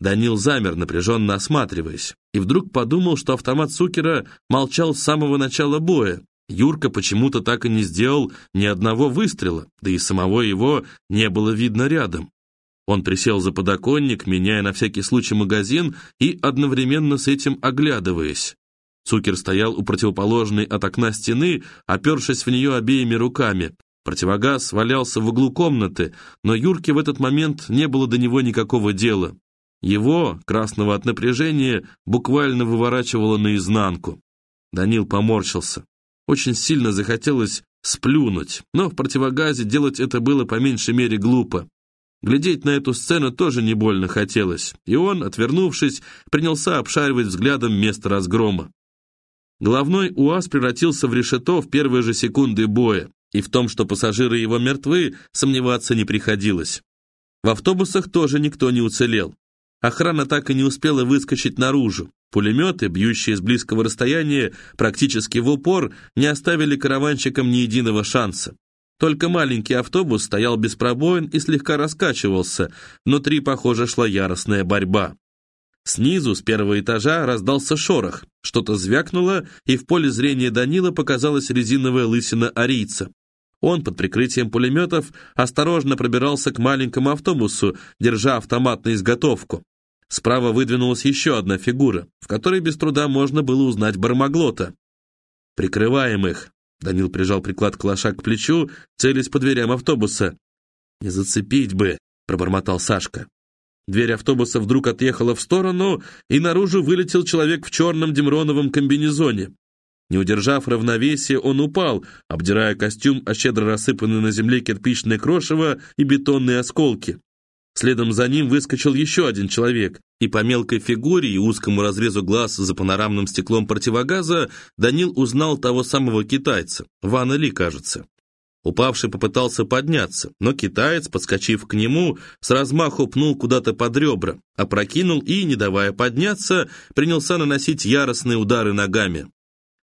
Данил замер, напряженно осматриваясь, и вдруг подумал, что автомат Сукера молчал с самого начала боя. Юрка почему-то так и не сделал ни одного выстрела, да и самого его не было видно рядом. Он присел за подоконник, меняя на всякий случай магазин и одновременно с этим оглядываясь. Цукер стоял у противоположной от окна стены, опершись в нее обеими руками. Противогаз валялся в углу комнаты, но Юрке в этот момент не было до него никакого дела. Его, красного от напряжения, буквально выворачивало наизнанку. Данил поморщился. Очень сильно захотелось сплюнуть, но в противогазе делать это было по меньшей мере глупо. Глядеть на эту сцену тоже не больно хотелось, и он, отвернувшись, принялся обшаривать взглядом место разгрома. Головной УАЗ превратился в решето в первые же секунды боя, и в том, что пассажиры его мертвы, сомневаться не приходилось. В автобусах тоже никто не уцелел. Охрана так и не успела выскочить наружу. Пулеметы, бьющие с близкого расстояния, практически в упор, не оставили караванщикам ни единого шанса. Только маленький автобус стоял без пробоин и слегка раскачивался. Внутри, похоже, шла яростная борьба. Снизу, с первого этажа, раздался шорох. Что-то звякнуло, и в поле зрения Данила показалась резиновая лысина арийца. Он под прикрытием пулеметов осторожно пробирался к маленькому автобусу, держа автомат на изготовку. Справа выдвинулась еще одна фигура, в которой без труда можно было узнать Бармаглота. «Прикрываем их», Данил прижал приклад калаша к плечу, целясь по дверям автобуса. «Не зацепить бы», — пробормотал Сашка. Дверь автобуса вдруг отъехала в сторону, и наружу вылетел человек в черном демроновом комбинезоне. Не удержав равновесия, он упал, обдирая костюм о щедро рассыпанные на земле кирпичное крошево и бетонные осколки. Следом за ним выскочил еще один человек, и по мелкой фигуре и узкому разрезу глаз за панорамным стеклом противогаза Данил узнал того самого китайца, Вана Ли, кажется. Упавший попытался подняться, но китаец, подскочив к нему, с размаху пнул куда-то под ребра, опрокинул и, не давая подняться, принялся наносить яростные удары ногами.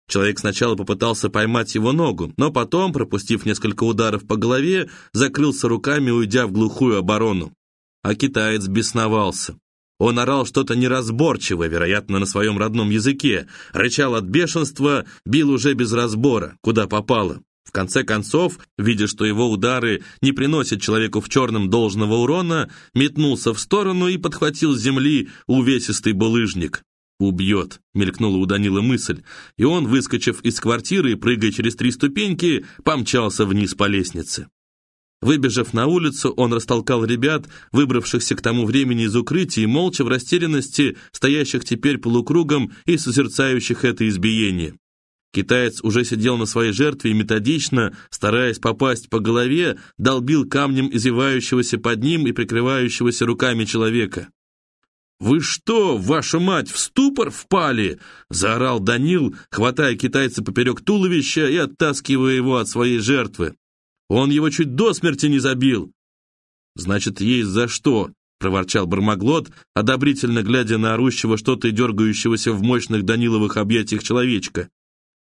Человек сначала попытался поймать его ногу, но потом, пропустив несколько ударов по голове, закрылся руками, уйдя в глухую оборону а китаец бесновался. Он орал что-то неразборчивое, вероятно, на своем родном языке, рычал от бешенства, бил уже без разбора, куда попало. В конце концов, видя, что его удары не приносят человеку в черном должного урона, метнулся в сторону и подхватил с земли увесистый булыжник. «Убьет», — мелькнула у Данила мысль, и он, выскочив из квартиры прыгая через три ступеньки, помчался вниз по лестнице. Выбежав на улицу, он растолкал ребят, выбравшихся к тому времени из укрытия, и молча в растерянности, стоящих теперь полукругом и созерцающих это избиение. Китаец уже сидел на своей жертве и методично, стараясь попасть по голове, долбил камнем изевающегося под ним и прикрывающегося руками человека. «Вы что, ваша мать, в ступор впали?» — заорал Данил, хватая китайца поперек туловища и оттаскивая его от своей жертвы. Он его чуть до смерти не забил. Значит, есть за что, проворчал Бармаглот, одобрительно глядя на орущего что-то и дергающегося в мощных Даниловых объятиях человечка.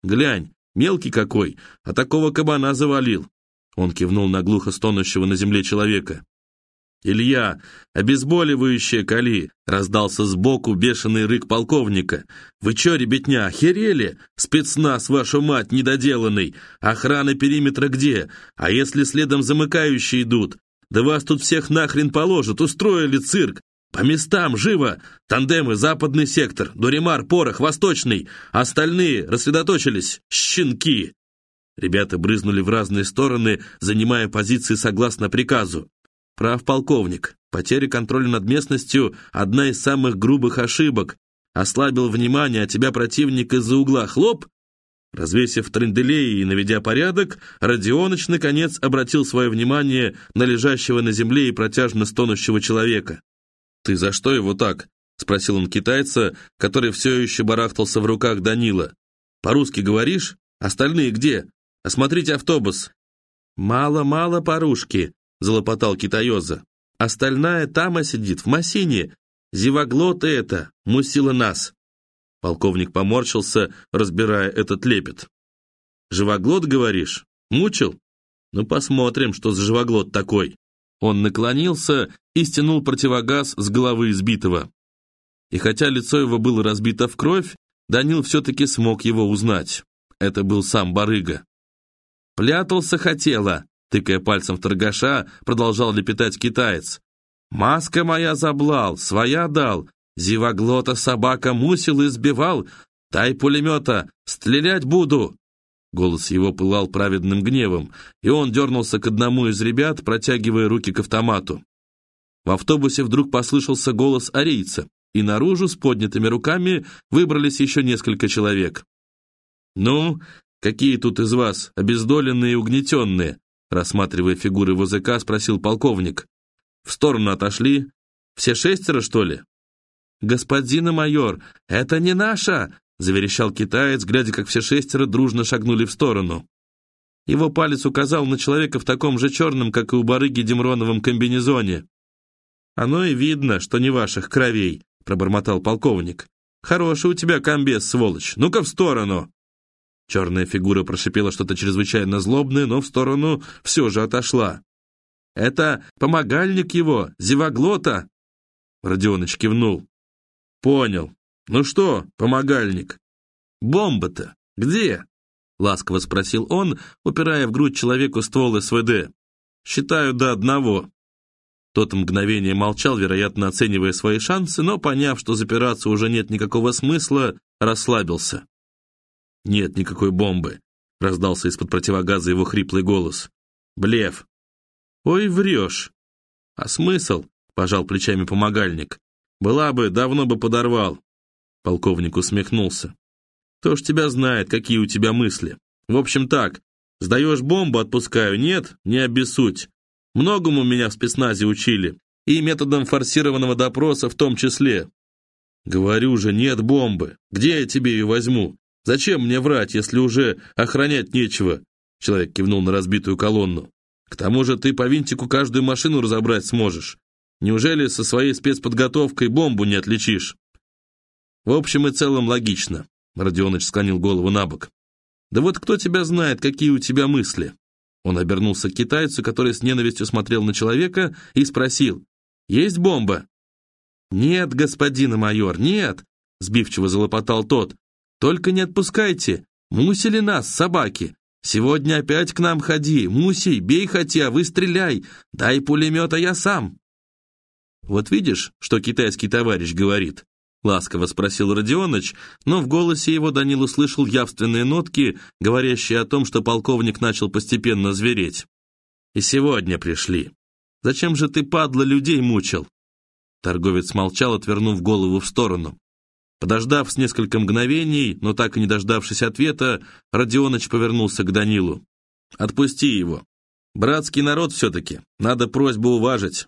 Глянь, мелкий какой, а такого кабана завалил. Он кивнул на глухо стонущего на земле человека. «Илья, обезболивающее кали!» — раздался сбоку бешеный рык полковника. «Вы чё, ребятня, охерели? Спецназ, вашу мать, недоделанный! Охрана периметра где? А если следом замыкающие идут? Да вас тут всех нахрен положат, устроили цирк! По местам, живо! Тандемы, западный сектор, Дуримар, Порох, Восточный! Остальные рассредоточились! Щенки!» Ребята брызнули в разные стороны, занимая позиции согласно приказу. Прав полковник. Потеря контроля над местностью – одна из самых грубых ошибок. Ослабил внимание, а тебя противник из-за угла хлоп. Развесив тренделей и наведя порядок, Родионыч, наконец, обратил свое внимание на лежащего на земле и протяжно стонущего человека. «Ты за что его так?» — спросил он китайца, который все еще барахтался в руках Данила. «По-русски говоришь? Остальные где? Осмотрите автобус». «Мало-мало порушки», залопотал китаёза. «Остальная тама сидит в Масине. Зевоглоты это, мусила нас». Полковник поморщился, разбирая этот лепет. «Живоглот, говоришь? Мучил? Ну, посмотрим, что за живоглот такой». Он наклонился и стянул противогаз с головы избитого. и хотя лицо его было разбито в кровь, Данил все-таки смог его узнать. Это был сам барыга. «Плятался хотела», — тыкая пальцем в торгаша, продолжал лепетать китаец. «Маска моя заблал, своя дал, зевоглота собака мусил и сбивал, дай пулемета, стрелять буду!» Голос его пылал праведным гневом, и он дернулся к одному из ребят, протягивая руки к автомату. В автобусе вдруг послышался голос арийца, и наружу с поднятыми руками выбрались еще несколько человек. «Ну, какие тут из вас обездоленные и угнетенные?» Рассматривая фигуры ВЗК, спросил полковник. «В сторону отошли? Все шестеро, что ли?» «Господин майор, это не наша!» заверещал китаец, глядя, как все шестеро дружно шагнули в сторону. Его палец указал на человека в таком же черном, как и у барыги Демроновом комбинезоне. «Оно и видно, что не ваших кровей», — пробормотал полковник. «Хороший у тебя комбез, сволочь! Ну-ка в сторону!» Черная фигура прошипела что-то чрезвычайно злобное, но в сторону все же отошла. «Это помогальник его, зевоглота!» Родионыч кивнул. «Понял. «Ну что, помогальник, бомба-то где?» — ласково спросил он, упирая в грудь человеку ствол СВД. «Считаю до одного». Тот мгновение молчал, вероятно, оценивая свои шансы, но, поняв, что запираться уже нет никакого смысла, расслабился. «Нет никакой бомбы», — раздался из-под противогаза его хриплый голос. «Блеф». «Ой, врешь». «А смысл?» — пожал плечами помогальник. «Была бы, давно бы подорвал. Полковник усмехнулся. «Кто ж тебя знает, какие у тебя мысли? В общем так, сдаешь бомбу, отпускаю, нет, не обессудь. Многому меня в спецназе учили, и методом форсированного допроса в том числе. Говорю же, нет бомбы. Где я тебе ее возьму? Зачем мне врать, если уже охранять нечего?» Человек кивнул на разбитую колонну. «К тому же ты по винтику каждую машину разобрать сможешь. Неужели со своей спецподготовкой бомбу не отличишь?» В общем и целом логично. Родионыч склонил голову на бок. Да вот кто тебя знает, какие у тебя мысли? Он обернулся к китайцу, который с ненавистью смотрел на человека, и спросил, «Есть бомба?» «Нет, господин майор, нет!» Сбивчиво залопотал тот. «Только не отпускайте! Мусили нас, собаки! Сегодня опять к нам ходи! Мусей, бей хотя, вы стреляй! Дай пулемета я сам!» Вот видишь, что китайский товарищ говорит? Ласково спросил Родионыч, но в голосе его Данил услышал явственные нотки, говорящие о том, что полковник начал постепенно звереть. «И сегодня пришли. Зачем же ты, падла, людей мучил?» Торговец молчал, отвернув голову в сторону. Подождав с несколько мгновений, но так и не дождавшись ответа, Родионыч повернулся к Данилу. «Отпусти его. Братский народ все-таки, надо просьбу уважить.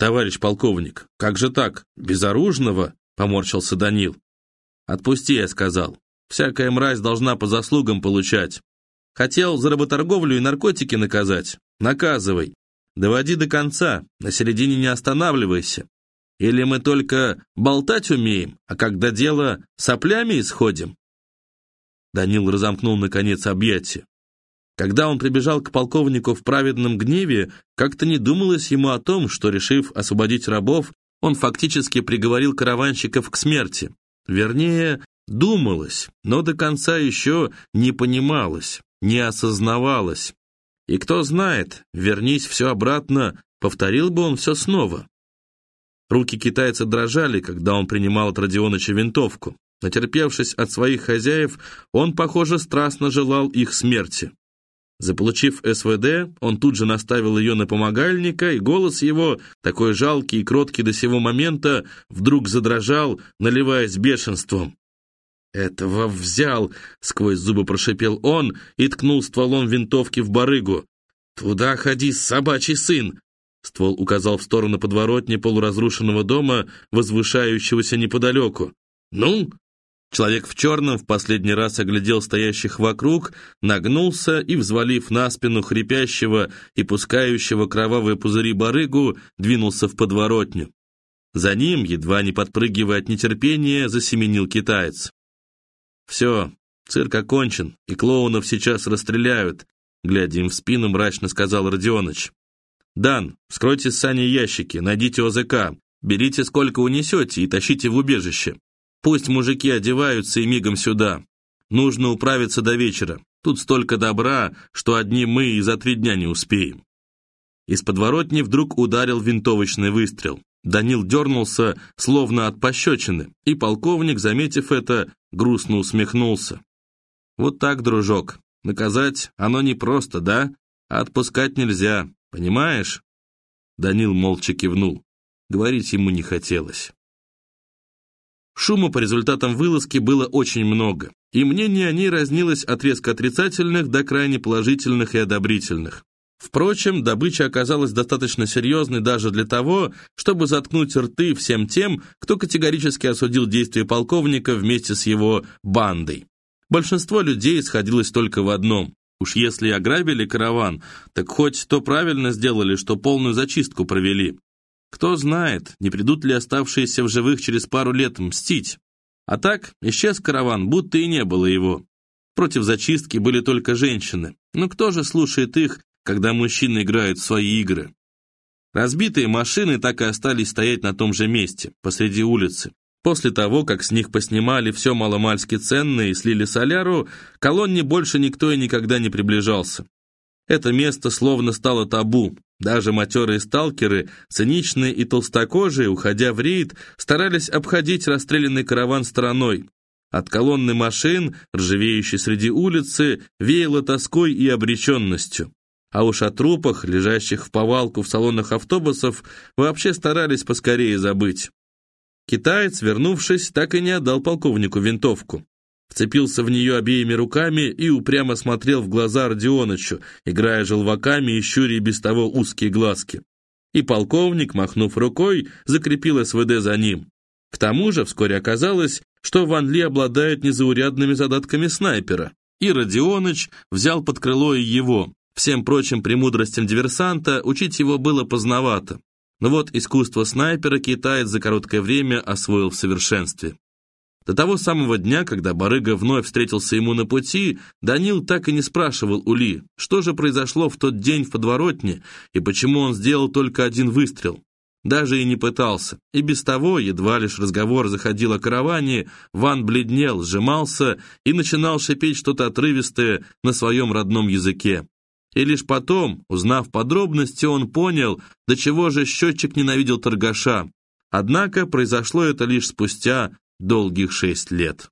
«Товарищ полковник, как же так? Безоружного?» — поморщился Данил. «Отпусти», — я сказал. «Всякая мразь должна по заслугам получать. Хотел за работорговлю и наркотики наказать? Наказывай. Доводи до конца, на середине не останавливайся. Или мы только болтать умеем, а когда дело соплями исходим?» Данил разомкнул, наконец, объятия. Когда он прибежал к полковнику в праведном гневе, как-то не думалось ему о том, что, решив освободить рабов, он фактически приговорил караванщиков к смерти. Вернее, думалось, но до конца еще не понималось, не осознавалось. И кто знает, вернись все обратно, повторил бы он все снова. Руки китайца дрожали, когда он принимал от Родионыча винтовку. Натерпевшись от своих хозяев, он, похоже, страстно желал их смерти. Заполучив СВД, он тут же наставил ее на помогальника, и голос его, такой жалкий и кроткий до сего момента, вдруг задрожал, наливаясь бешенством. «Этого взял!» — сквозь зубы прошипел он и ткнул стволом винтовки в барыгу. «Туда ходи, собачий сын!» Ствол указал в сторону подворотни полуразрушенного дома, возвышающегося неподалеку. «Ну, Человек в черном в последний раз оглядел стоящих вокруг, нагнулся и, взвалив на спину хрипящего и пускающего кровавые пузыри барыгу, двинулся в подворотню. За ним, едва не подпрыгивая от нетерпения, засеменил китаец. «Все, цирк окончен, и клоунов сейчас расстреляют», глядя им в спину, мрачно сказал Родионыч. «Дан, вскройте с Саней ящики, найдите ОЗК, Берите сколько унесете и тащите в убежище. Пусть мужики одеваются и мигом сюда. Нужно управиться до вечера. Тут столько добра, что одни мы и за три дня не успеем». Из подворотни вдруг ударил винтовочный выстрел. Данил дернулся, словно от пощечины, и полковник, заметив это, грустно усмехнулся. «Вот так, дружок, наказать оно не просто, да? Отпускать нельзя, понимаешь?» Данил молча кивнул. Говорить ему не хотелось. Шума по результатам вылазки было очень много, и мнение о ней разнилось от резко отрицательных до крайне положительных и одобрительных. Впрочем, добыча оказалась достаточно серьезной даже для того, чтобы заткнуть рты всем тем, кто категорически осудил действия полковника вместе с его бандой. Большинство людей сходилось только в одном. Уж если ограбили караван, так хоть то правильно сделали, что полную зачистку провели. Кто знает, не придут ли оставшиеся в живых через пару лет мстить. А так, исчез караван, будто и не было его. Против зачистки были только женщины. Но кто же слушает их, когда мужчины играют в свои игры? Разбитые машины так и остались стоять на том же месте, посреди улицы. После того, как с них поснимали все маломальски ценное и слили соляру, колонне больше никто и никогда не приближался. Это место словно стало табу. Даже матерые сталкеры, циничные и толстокожие, уходя в рейд, старались обходить расстрелянный караван стороной. От колонны машин, ржавеющей среди улицы, веяло тоской и обреченностью. А уж о трупах, лежащих в повалку в салонах автобусов, вообще старались поскорее забыть. Китаец, вернувшись, так и не отдал полковнику винтовку вцепился в нее обеими руками и упрямо смотрел в глаза Родионычу, играя желваками и щуря без того узкие глазки. И полковник, махнув рукой, закрепил СВД за ним. К тому же вскоре оказалось, что Ван Ли обладает незаурядными задатками снайпера, и Родионыч взял под крыло и его. Всем прочим премудростям диверсанта учить его было поздновато. Но вот искусство снайпера китаец за короткое время освоил в совершенстве. До того самого дня, когда барыга вновь встретился ему на пути, Данил так и не спрашивал у Ли, что же произошло в тот день в подворотне и почему он сделал только один выстрел. Даже и не пытался. И без того, едва лишь разговор заходил о караване, Ван бледнел, сжимался и начинал шипеть что-то отрывистое на своем родном языке. И лишь потом, узнав подробности, он понял, до чего же счетчик ненавидел торгаша. Однако произошло это лишь спустя долгих шесть лет.